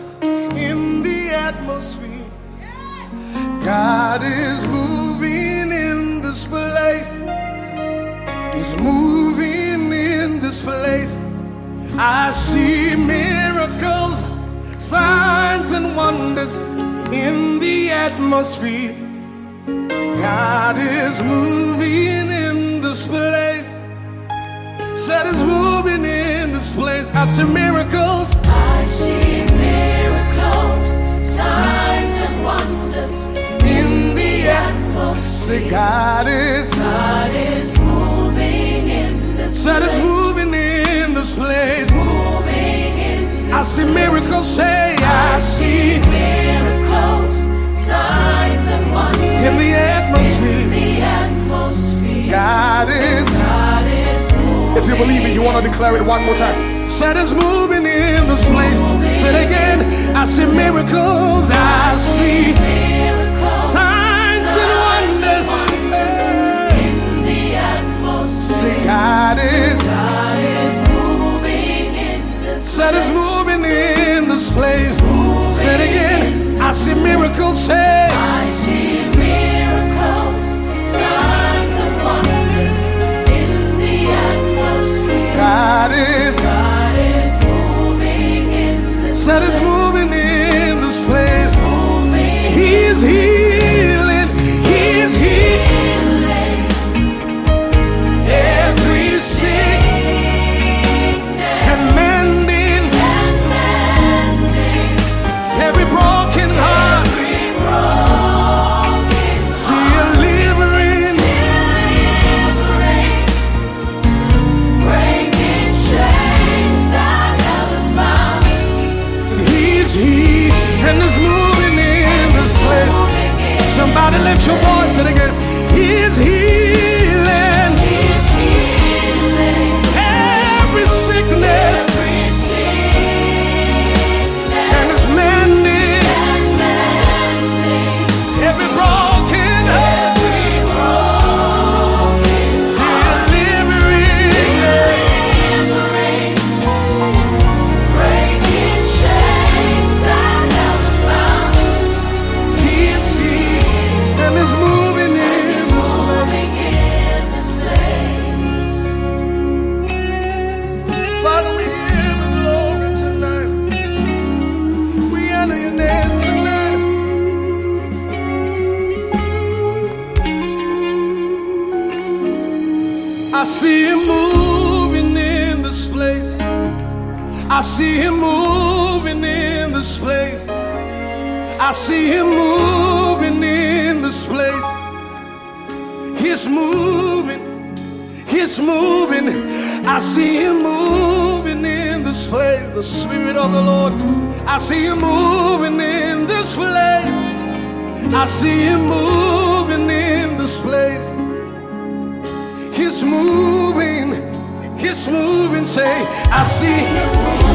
wonders in the atmosphere. God is moving in this place. He's moving in this place. I see miracles, signs, and wonders in the atmosphere. God is moving in this place. Said He's moving in this place. I see miracles. I see Say God is God is moving in this said it's place. moving in this place. Moving in this I see miracles. Say I see miracles, signs and wonders in the in atmosphere. the atmosphere. God is. God is moving. If you believe it, you want to declare it one more time. Said it's moving in this place. Say it again. I see miracles. I see miracles. I see him moving in this place. I see him moving in this place. I see him moving in this place. He's moving. He's moving. I see him moving in this place. The Spirit of the Lord. I see him moving in this place. I see him moving in this place. He's moving. He's moving. Say, I see